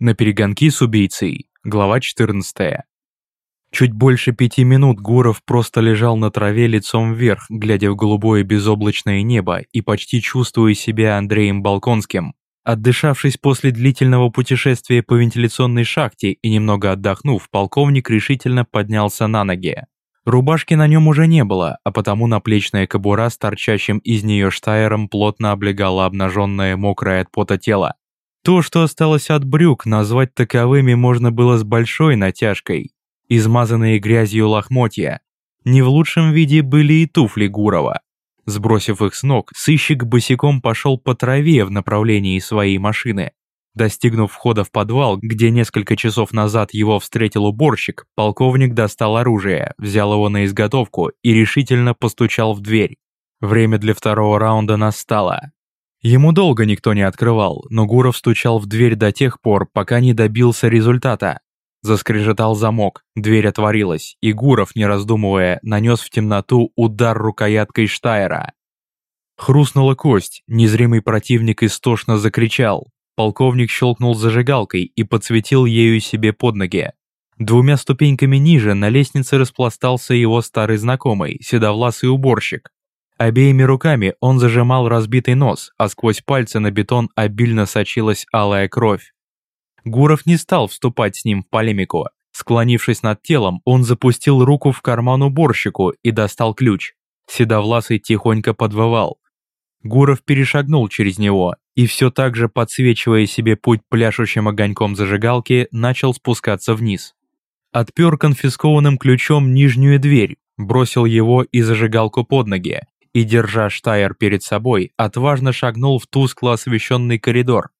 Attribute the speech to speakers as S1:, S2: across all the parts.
S1: На перегонки с убийцей. Глава 14. Чуть больше пяти минут Гуров просто лежал на траве лицом вверх, глядя в голубое безоблачное небо и почти чувствуя себя Андреем Балконским. Отдышавшись после длительного путешествия по вентиляционной шахте и немного отдохнув, полковник решительно поднялся на ноги. Рубашки на нем уже не было, а потому наплечная кобура с торчащим из нее штайером плотно облегала обнаженное мокрое от пота тело. То, что осталось от брюк, назвать таковыми можно было с большой натяжкой. Измазанные грязью лохмотья. Не в лучшем виде были и туфли Гурова. Сбросив их с ног, сыщик босиком пошел по траве в направлении своей машины. Достигнув входа в подвал, где несколько часов назад его встретил уборщик, полковник достал оружие, взял его на изготовку и решительно постучал в дверь. Время для второго раунда настало. Ему долго никто не открывал, но Гуров стучал в дверь до тех пор, пока не добился результата. Заскрежетал замок, дверь отворилась, и Гуров, не раздумывая, нанес в темноту удар рукояткой Штайера. Хрустнула кость, незримый противник истошно закричал. Полковник щелкнул зажигалкой и подсветил ею себе под ноги. Двумя ступеньками ниже на лестнице распластался его старый знакомый, седовласый уборщик. Обеими руками он зажимал разбитый нос, а сквозь пальцы на бетон обильно сочилась алая кровь. Гуров не стал вступать с ним в полемику. Склонившись над телом, он запустил руку в карман уборщику и достал ключ. Седовласый тихонько подвывал. Гуров перешагнул через него и все так же, подсвечивая себе путь пляшущим огоньком зажигалки, начал спускаться вниз. Отпер конфискованным ключом нижнюю дверь, бросил его и зажигалку под ноги и, держа Штайер перед собой, отважно шагнул в тускло освещенный коридор.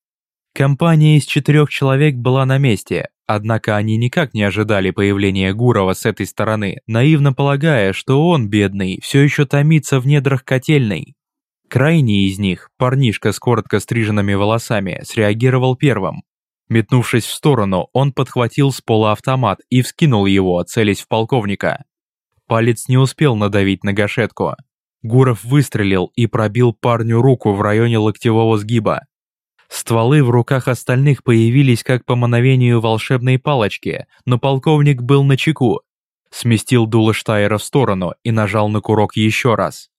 S1: Компания из четырех человек была на месте, однако они никак не ожидали появления Гурова с этой стороны, наивно полагая, что он, бедный, все еще томится в недрах котельной. Крайний из них, парнишка с коротко стриженными волосами, среагировал первым. Метнувшись в сторону, он подхватил с пола автомат и вскинул его, целясь в полковника. Палец не успел надавить на гашетку. Гуров выстрелил и пробил парню руку в районе локтевого сгиба. Стволы в руках остальных появились как по мановению волшебной палочки, но полковник был на чеку. Сместил дуло Штайера в сторону и нажал на курок еще раз.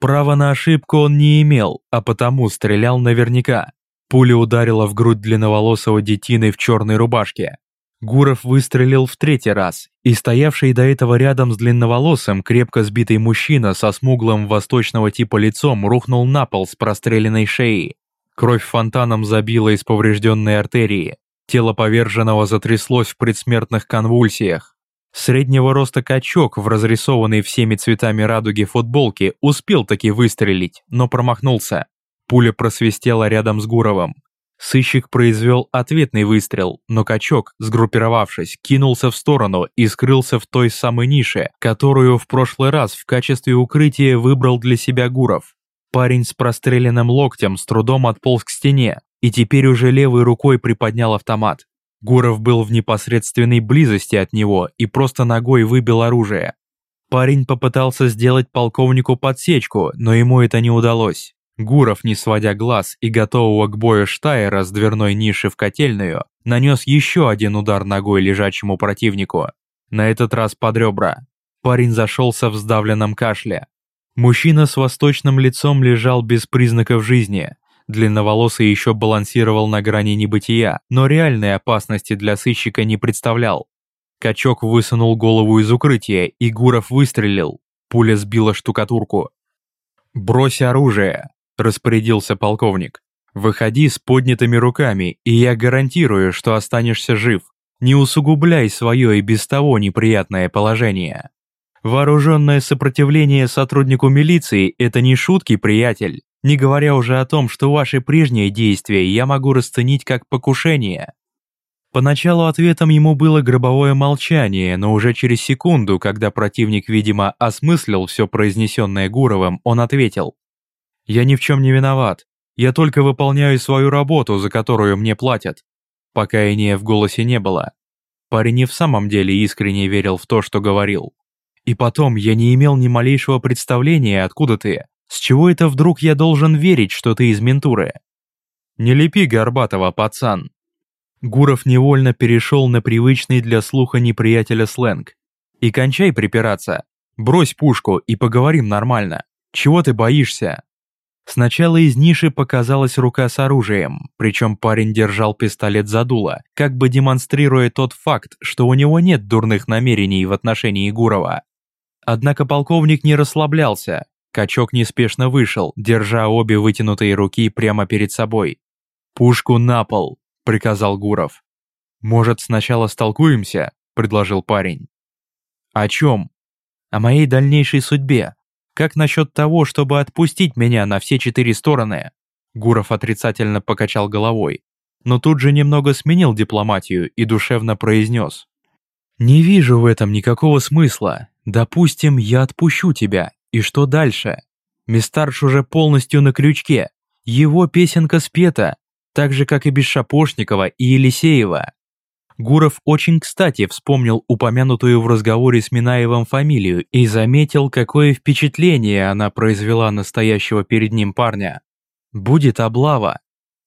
S1: Права на ошибку он не имел, а потому стрелял наверняка. Пуля ударила в грудь длинноволосого детины в черной рубашке. Гуров выстрелил в третий раз, и стоявший до этого рядом с длинноволосым, крепко сбитый мужчина со смуглым восточного типа лицом рухнул на пол с простреленной шеей. Кровь фонтаном забила из поврежденной артерии. Тело поверженного затряслось в предсмертных конвульсиях. Среднего роста качок в разрисованной всеми цветами радуги футболке успел таки выстрелить, но промахнулся. Пуля просвистела рядом с Гуровым. Сыщик произвел ответный выстрел, но качок, сгруппировавшись, кинулся в сторону и скрылся в той самой нише, которую в прошлый раз в качестве укрытия выбрал для себя Гуров. Парень с простреленным локтем с трудом отполз к стене и теперь уже левой рукой приподнял автомат. Гуров был в непосредственной близости от него и просто ногой выбил оружие. Парень попытался сделать полковнику подсечку, но ему это не удалось. Гуров, не сводя глаз и готового к бою Штайера с дверной ниши в котельную, нанес еще один удар ногой лежачему противнику. На этот раз под ребра. Парень зашелся в сдавленном кашле. Мужчина с восточным лицом лежал без признаков жизни. Длинноволосый еще балансировал на грани небытия, но реальной опасности для сыщика не представлял. Качок высунул голову из укрытия, и Гуров выстрелил. Пуля сбила штукатурку. «Брось оружие!» Распорядился полковник. «Выходи с поднятыми руками, и я гарантирую, что останешься жив. Не усугубляй свое и без того неприятное положение. Вооруженное сопротивление сотруднику милиции – это не шутки, приятель, не говоря уже о том, что ваши прежние действия я могу расценить как покушение». Поначалу ответом ему было гробовое молчание, но уже через секунду, когда противник, видимо, осмыслил все произнесенное Гуровым, он ответил. Я ни в чем не виноват. Я только выполняю свою работу, за которую мне платят. Покаяния в голосе не было. Парень не в самом деле искренне верил в то, что говорил. И потом, я не имел ни малейшего представления, откуда ты. С чего это вдруг я должен верить, что ты из ментуры? Не лепи Горбатова, пацан. Гуров невольно перешел на привычный для слуха неприятеля сленг. «И кончай припираться. Брось пушку и поговорим нормально. Чего ты боишься?» Сначала из ниши показалась рука с оружием, причем парень держал пистолет за дуло, как бы демонстрируя тот факт, что у него нет дурных намерений в отношении Гурова. Однако полковник не расслаблялся. Качок неспешно вышел, держа обе вытянутые руки прямо перед собой. «Пушку на пол!» – приказал Гуров. «Может, сначала столкуемся?» – предложил парень. «О чем?» «О моей дальнейшей судьбе», как насчет того, чтобы отпустить меня на все четыре стороны?» Гуров отрицательно покачал головой, но тут же немного сменил дипломатию и душевно произнес. «Не вижу в этом никакого смысла. Допустим, я отпущу тебя. И что дальше? Мистарш уже полностью на крючке. Его песенка спета, так же, как и Бесшапошникова и Елисеева. Гуров очень кстати вспомнил упомянутую в разговоре с Минаевым фамилию и заметил, какое впечатление она произвела настоящего перед ним парня. Будет облава.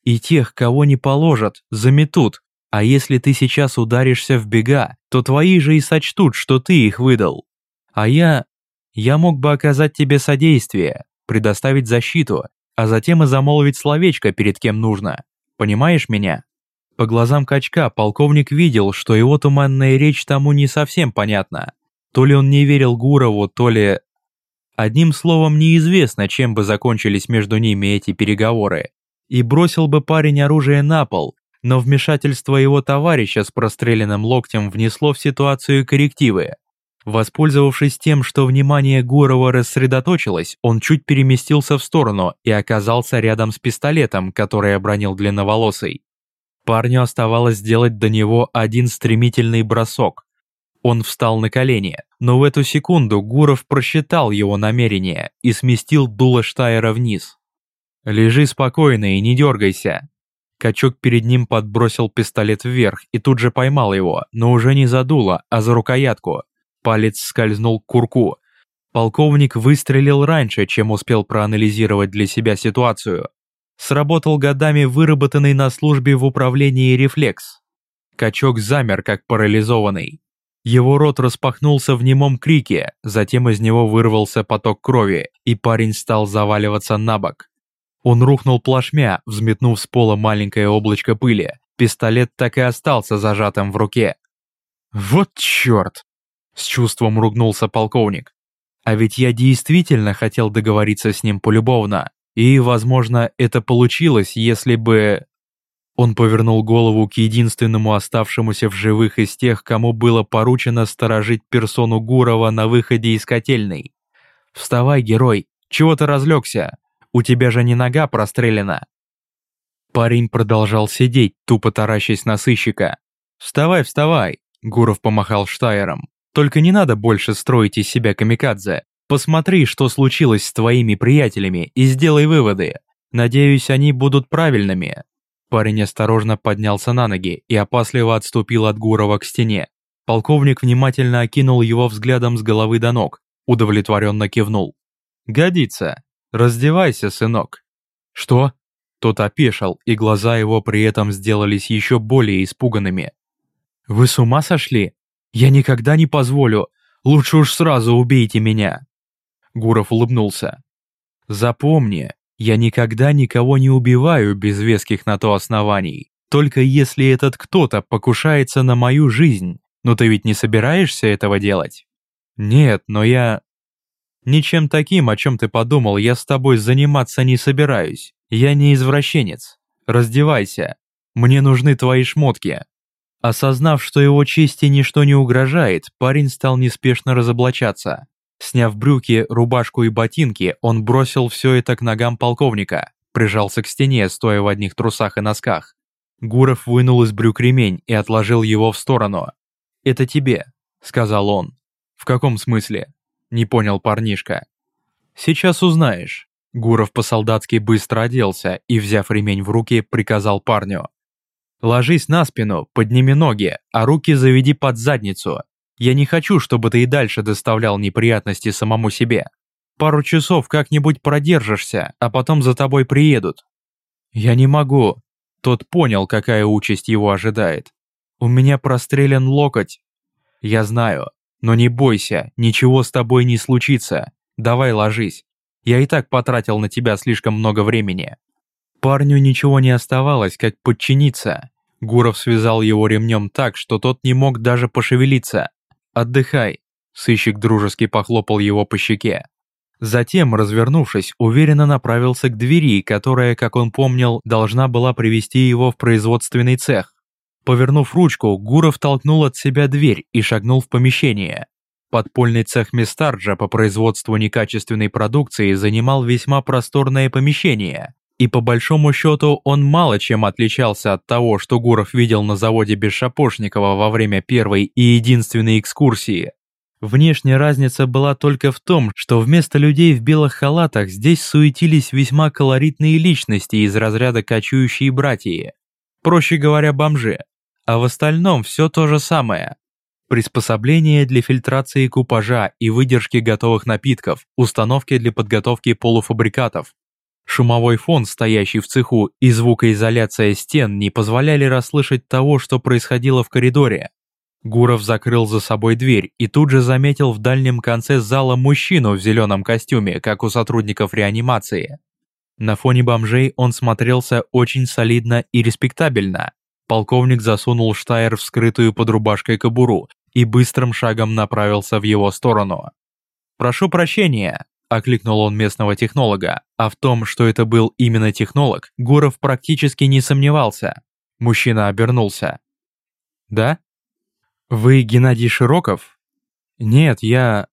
S1: И тех, кого не положат, заметут. А если ты сейчас ударишься в бега, то твои же и сочтут, что ты их выдал. А я... Я мог бы оказать тебе содействие, предоставить защиту, а затем и замолвить словечко перед кем нужно. Понимаешь меня? По глазам качка полковник видел, что его туманная речь тому не совсем понятна. То ли он не верил Гурову, то ли... Одним словом, неизвестно, чем бы закончились между ними эти переговоры. И бросил бы парень оружие на пол, но вмешательство его товарища с простреленным локтем внесло в ситуацию коррективы. Воспользовавшись тем, что внимание Гурова рассредоточилось, он чуть переместился в сторону и оказался рядом с пистолетом, который обронил длинноволосый. Парню оставалось сделать до него один стремительный бросок. Он встал на колени, но в эту секунду Гуров просчитал его намерение и сместил дуло Штайера вниз. «Лежи спокойно и не дергайся». Качок перед ним подбросил пистолет вверх и тут же поймал его, но уже не за дуло, а за рукоятку. Палец скользнул к курку. Полковник выстрелил раньше, чем успел проанализировать для себя ситуацию сработал годами выработанный на службе в управлении рефлекс. Качок замер, как парализованный. Его рот распахнулся в немом крике, затем из него вырвался поток крови, и парень стал заваливаться на бок. Он рухнул плашмя, взметнув с пола маленькое облачко пыли. Пистолет так и остался зажатым в руке. «Вот черт!» – с чувством ругнулся полковник. «А ведь я действительно хотел договориться с ним полюбовно. И, возможно, это получилось, если бы... Он повернул голову к единственному оставшемуся в живых из тех, кому было поручено сторожить персону Гурова на выходе из котельной. «Вставай, герой! Чего ты разлегся? У тебя же не нога прострелена!» Парень продолжал сидеть, тупо таращась на сыщика. «Вставай, вставай!» Гуров помахал Штайером. «Только не надо больше строить из себя камикадзе. Посмотри, что случилось с твоими приятелями, и сделай выводы. Надеюсь, они будут правильными». Парень осторожно поднялся на ноги и опасливо отступил от Гурова к стене. Полковник внимательно окинул его взглядом с головы до ног, удовлетворенно кивнул. «Годится. Раздевайся, сынок». «Что?» Тот опешил, и глаза его при этом сделались еще более испуганными. «Вы с ума сошли? Я никогда не позволю. Лучше уж сразу убейте меня». Гуров улыбнулся. «Запомни, я никогда никого не убиваю без веских на то оснований, только если этот кто-то покушается на мою жизнь. Но ты ведь не собираешься этого делать?» «Нет, но я...» «Ничем таким, о чем ты подумал, я с тобой заниматься не собираюсь. Я не извращенец. Раздевайся. Мне нужны твои шмотки». Осознав, что его чести ничто не угрожает, парень стал неспешно разоблачаться. Сняв брюки, рубашку и ботинки, он бросил все это к ногам полковника, прижался к стене, стоя в одних трусах и носках. Гуров вынул из брюк ремень и отложил его в сторону. «Это тебе», — сказал он. «В каком смысле?» — не понял парнишка. «Сейчас узнаешь». Гуров по-солдатски быстро оделся и, взяв ремень в руки, приказал парню. «Ложись на спину, подними ноги, а руки заведи под задницу. Я не хочу, чтобы ты и дальше доставлял неприятности самому себе. Пару часов как-нибудь продержишься, а потом за тобой приедут». «Я не могу». тот понял, какая участь его ожидает. «У меня прострелен локоть». «Я знаю, но не бойся, ничего с тобой не случится. Давай ложись. Я и так потратил на тебя слишком много времени». Парню ничего не оставалось, как подчиниться. Гуров связал его ремнем так, что тот не мог даже пошевелиться. «Отдыхай», — сыщик дружески похлопал его по щеке. Затем, развернувшись, уверенно направился к двери, которая, как он помнил, должна была привести его в производственный цех. Повернув ручку, Гуров толкнул от себя дверь и шагнул в помещение. Подпольный цех Местарджа по производству некачественной продукции занимал весьма просторное помещение, и по большому счету он мало чем отличался от того, что Гуров видел на заводе Бесшапошникова во время первой и единственной экскурсии. Внешняя разница была только в том, что вместо людей в белых халатах здесь суетились весьма колоритные личности из разряда кочующие братья. Проще говоря, бомжи. А в остальном все то же самое. Приспособления для фильтрации купажа и выдержки готовых напитков, установки для подготовки полуфабрикатов, Шумовой фон, стоящий в цеху, и звукоизоляция стен не позволяли расслышать того, что происходило в коридоре. Гуров закрыл за собой дверь и тут же заметил в дальнем конце зала мужчину в зеленом костюме, как у сотрудников реанимации. На фоне бомжей он смотрелся очень солидно и респектабельно. Полковник засунул Штайр в скрытую под рубашкой кобуру и быстрым шагом направился в его сторону. «Прошу прощения», окликнул он местного технолога, а в том, что это был именно технолог, Гуров практически не сомневался. Мужчина обернулся. «Да? Вы Геннадий Широков?» «Нет, я...»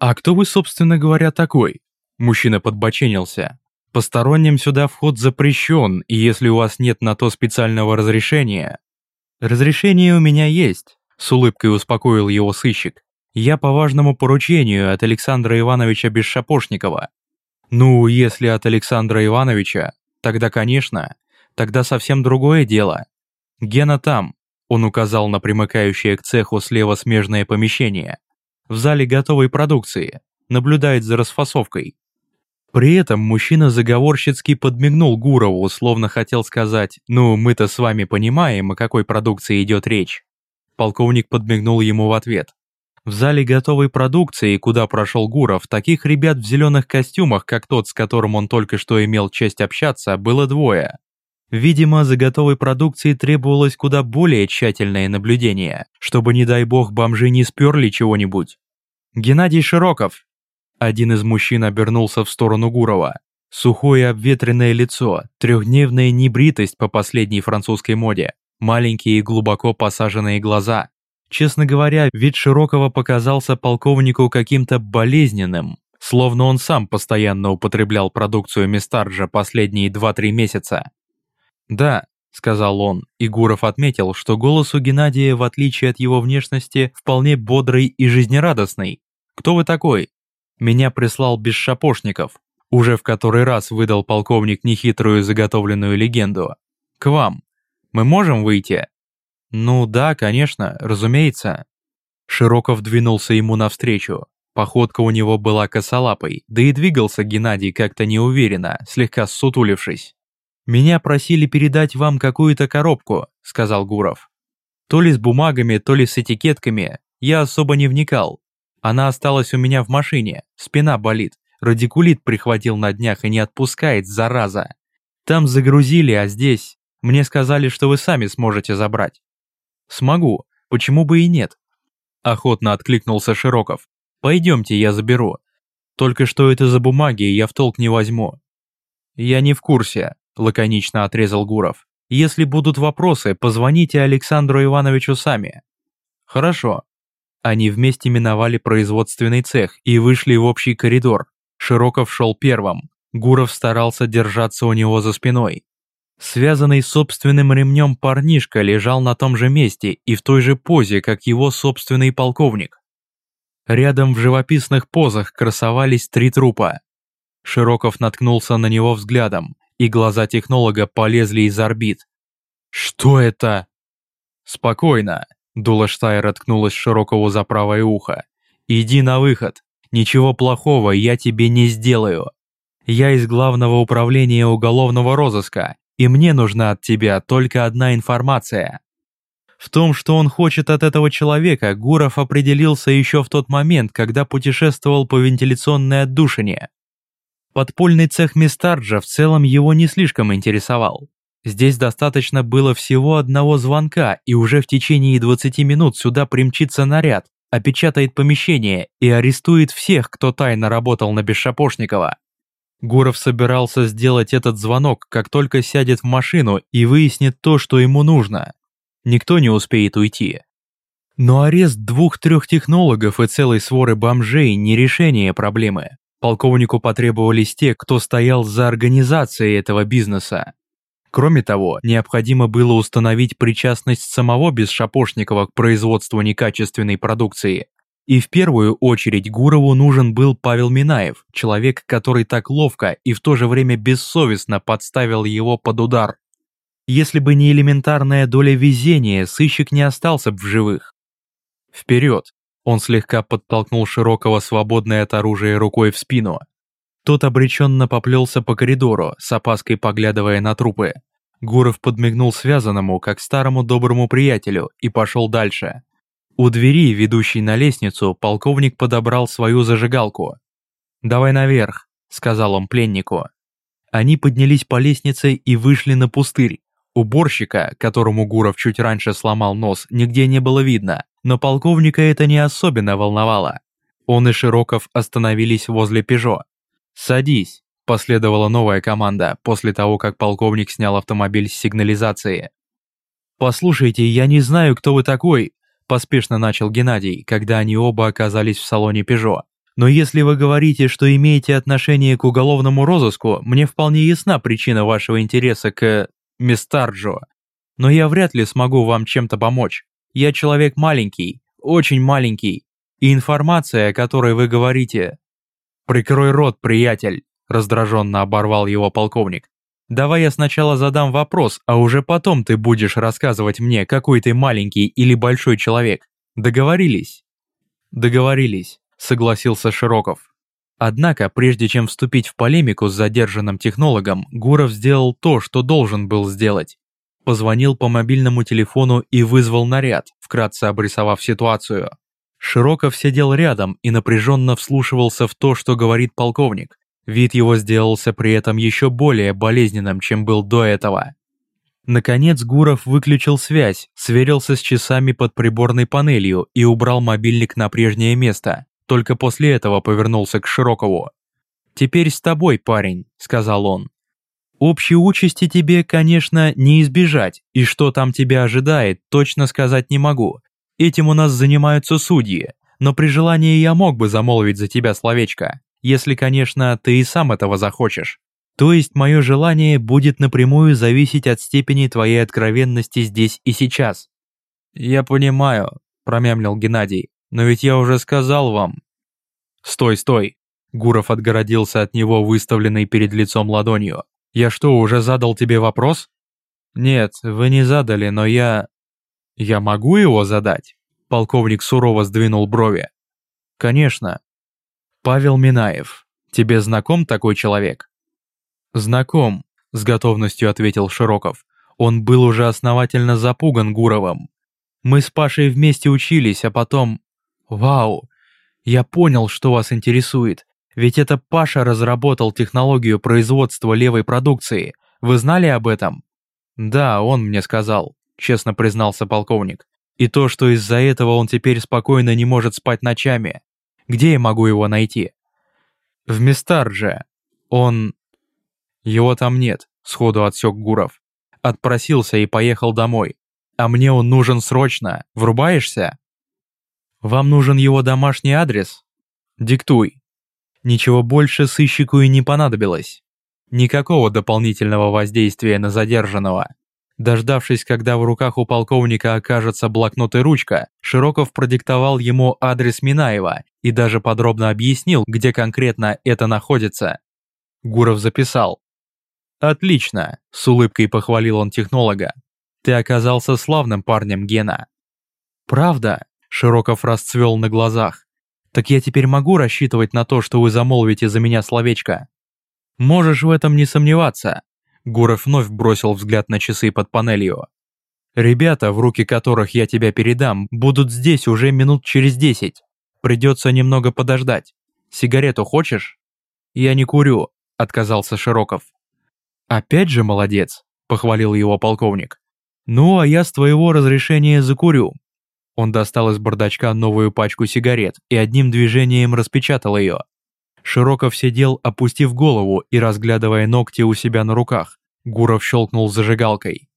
S1: «А кто вы, собственно говоря, такой?» Мужчина подбоченился. «Посторонним сюда вход запрещен, и если у вас нет на то специального разрешения...» «Разрешение у меня есть», — с улыбкой успокоил его сыщик. Я по важному поручению от Александра Ивановича Бесшапошникова. Ну, если от Александра Ивановича, тогда, конечно, тогда совсем другое дело. Гена там, он указал на примыкающее к цеху слева смежное помещение. В зале готовой продукции, наблюдает за расфасовкой. При этом мужчина заговорщицки подмигнул Гурову, словно хотел сказать «Ну, мы-то с вами понимаем, о какой продукции идет речь». Полковник подмигнул ему в ответ. В зале готовой продукции, куда прошел Гуров, таких ребят в зеленых костюмах, как тот, с которым он только что имел честь общаться, было двое. Видимо, за готовой продукцией требовалось куда более тщательное наблюдение, чтобы, не дай бог, бомжи не сперли чего-нибудь. «Геннадий Широков!» Один из мужчин обернулся в сторону Гурова. Сухое обветренное лицо, трехдневная небритость по последней французской моде, маленькие глубоко посаженные глаза, Честно говоря, вид Широкого показался полковнику каким-то болезненным, словно он сам постоянно употреблял продукцию Местарджа последние 2-3 месяца. «Да», — сказал он, и Гуров отметил, что голос у Геннадия, в отличие от его внешности, вполне бодрый и жизнерадостный. «Кто вы такой?» «Меня прислал без шапошников», уже в который раз выдал полковник нехитрую заготовленную легенду. «К вам. Мы можем выйти?» «Ну да, конечно, разумеется». Широков двинулся ему навстречу. Походка у него была косолапой, да и двигался Геннадий как-то неуверенно, слегка сутулившись. «Меня просили передать вам какую-то коробку», — сказал Гуров. «То ли с бумагами, то ли с этикетками. Я особо не вникал. Она осталась у меня в машине, спина болит, радикулит прихватил на днях и не отпускает, зараза. Там загрузили, а здесь... Мне сказали, что вы сами сможете забрать. «Смогу, почему бы и нет?» Охотно откликнулся Широков. «Пойдемте, я заберу. Только что это за бумаги, я в толк не возьму». «Я не в курсе», – лаконично отрезал Гуров. «Если будут вопросы, позвоните Александру Ивановичу сами». «Хорошо». Они вместе миновали производственный цех и вышли в общий коридор. Широков шел первым. Гуров старался держаться у него за спиной. Связанный собственным ремнем парнишка лежал на том же месте и в той же позе, как его собственный полковник. Рядом в живописных позах красовались три трупа. Широков наткнулся на него взглядом, и глаза технолога полезли из орбит. «Что это?» «Спокойно», — Дула Штайр откнулась Широкову за правое ухо. «Иди на выход. Ничего плохого я тебе не сделаю. Я из Главного управления уголовного розыска и мне нужна от тебя только одна информация. В том, что он хочет от этого человека, Гуров определился еще в тот момент, когда путешествовал по вентиляционной отдушине. Подпольный цех Мистарджа в целом его не слишком интересовал. Здесь достаточно было всего одного звонка, и уже в течение 20 минут сюда примчится наряд, опечатает помещение и арестует всех, кто тайно работал на Бесшапошникова. Гуров собирался сделать этот звонок, как только сядет в машину и выяснит то, что ему нужно никто не успеет уйти. Но арест двух-трех технологов и целой своры бомжей не решение проблемы. Полковнику потребовались те, кто стоял за организацией этого бизнеса. Кроме того, необходимо было установить причастность самого Бесшапошникова к производству некачественной продукции. И в первую очередь Гурову нужен был Павел Минаев, человек, который так ловко и в то же время бессовестно подставил его под удар. Если бы не элементарная доля везения, сыщик не остался бы в живых. Вперед! Он слегка подтолкнул широкого свободной от оружия рукой в спину. Тот обреченно поплелся по коридору, с опаской поглядывая на трупы. Гуров подмигнул связанному, как старому доброму приятелю, и пошел дальше. У двери, ведущей на лестницу, полковник подобрал свою зажигалку. «Давай наверх», — сказал он пленнику. Они поднялись по лестнице и вышли на пустырь, Уборщика, которому Гуров чуть раньше сломал нос, нигде не было видно, но полковника это не особенно волновало. Он и Широков остановились возле «Пежо». «Садись», – последовала новая команда после того, как полковник снял автомобиль с сигнализации. «Послушайте, я не знаю, кто вы такой», – поспешно начал Геннадий, когда они оба оказались в салоне «Пежо». «Но если вы говорите, что имеете отношение к уголовному розыску, мне вполне ясна причина вашего интереса к Мистарджо. Но я вряд ли смогу вам чем-то помочь. Я человек маленький, очень маленький. И информация, о которой вы говорите... Прикрой рот, приятель, раздраженно оборвал его полковник. Давай я сначала задам вопрос, а уже потом ты будешь рассказывать мне, какой ты маленький или большой человек. Договорились? Договорились, согласился Широков. Однако, прежде чем вступить в полемику с задержанным технологом, Гуров сделал то, что должен был сделать. Позвонил по мобильному телефону и вызвал наряд, вкратце обрисовав ситуацию. Широков сидел рядом и напряженно вслушивался в то, что говорит полковник. Вид его сделался при этом еще более болезненным, чем был до этого. Наконец Гуров выключил связь, сверился с часами под приборной панелью и убрал мобильник на прежнее место. Только после этого повернулся к Широкову. «Теперь с тобой, парень», — сказал он. «Общей участи тебе, конечно, не избежать, и что там тебя ожидает, точно сказать не могу. Этим у нас занимаются судьи, но при желании я мог бы замолвить за тебя словечко, если, конечно, ты и сам этого захочешь. То есть мое желание будет напрямую зависеть от степени твоей откровенности здесь и сейчас». «Я понимаю», — промямлил Геннадий. Но ведь я уже сказал вам». «Стой, стой!» Гуров отгородился от него выставленной перед лицом ладонью. «Я что, уже задал тебе вопрос?» «Нет, вы не задали, но я...» «Я могу его задать?» Полковник сурово сдвинул брови. «Конечно». «Павел Минаев. Тебе знаком такой человек?» «Знаком», — с готовностью ответил Широков. Он был уже основательно запуган Гуровым. «Мы с Пашей вместе учились, а потом...» Вау! Я понял, что вас интересует. Ведь это Паша разработал технологию производства левой продукции. Вы знали об этом? Да, он мне сказал, честно признался полковник. И то, что из-за этого он теперь спокойно не может спать ночами. Где я могу его найти? В Местардже. Он... Его там нет, сходу отсек Гуров. Отпросился и поехал домой. А мне он нужен срочно. Врубаешься? Вам нужен его домашний адрес? Диктуй. Ничего больше сыщику и не понадобилось. Никакого дополнительного воздействия на задержанного. Дождавшись, когда в руках у полковника окажется блокнот и ручка, Широков продиктовал ему адрес Минаева и даже подробно объяснил, где конкретно это находится. Гуров записал. «Отлично», – с улыбкой похвалил он технолога. «Ты оказался славным парнем, Гена». «Правда?» Широков расцвел на глазах. «Так я теперь могу рассчитывать на то, что вы замолвите за меня словечко?» «Можешь в этом не сомневаться». Гуров вновь бросил взгляд на часы под панелью. «Ребята, в руки которых я тебя передам, будут здесь уже минут через десять. Придется немного подождать. Сигарету хочешь?» «Я не курю», — отказался Широков. «Опять же молодец», — похвалил его полковник. «Ну, а я с твоего разрешения закурю». Он достал из бардачка новую пачку сигарет и одним движением распечатал ее. Широков сидел, опустив голову и разглядывая ногти у себя на руках. Гуров щелкнул зажигалкой.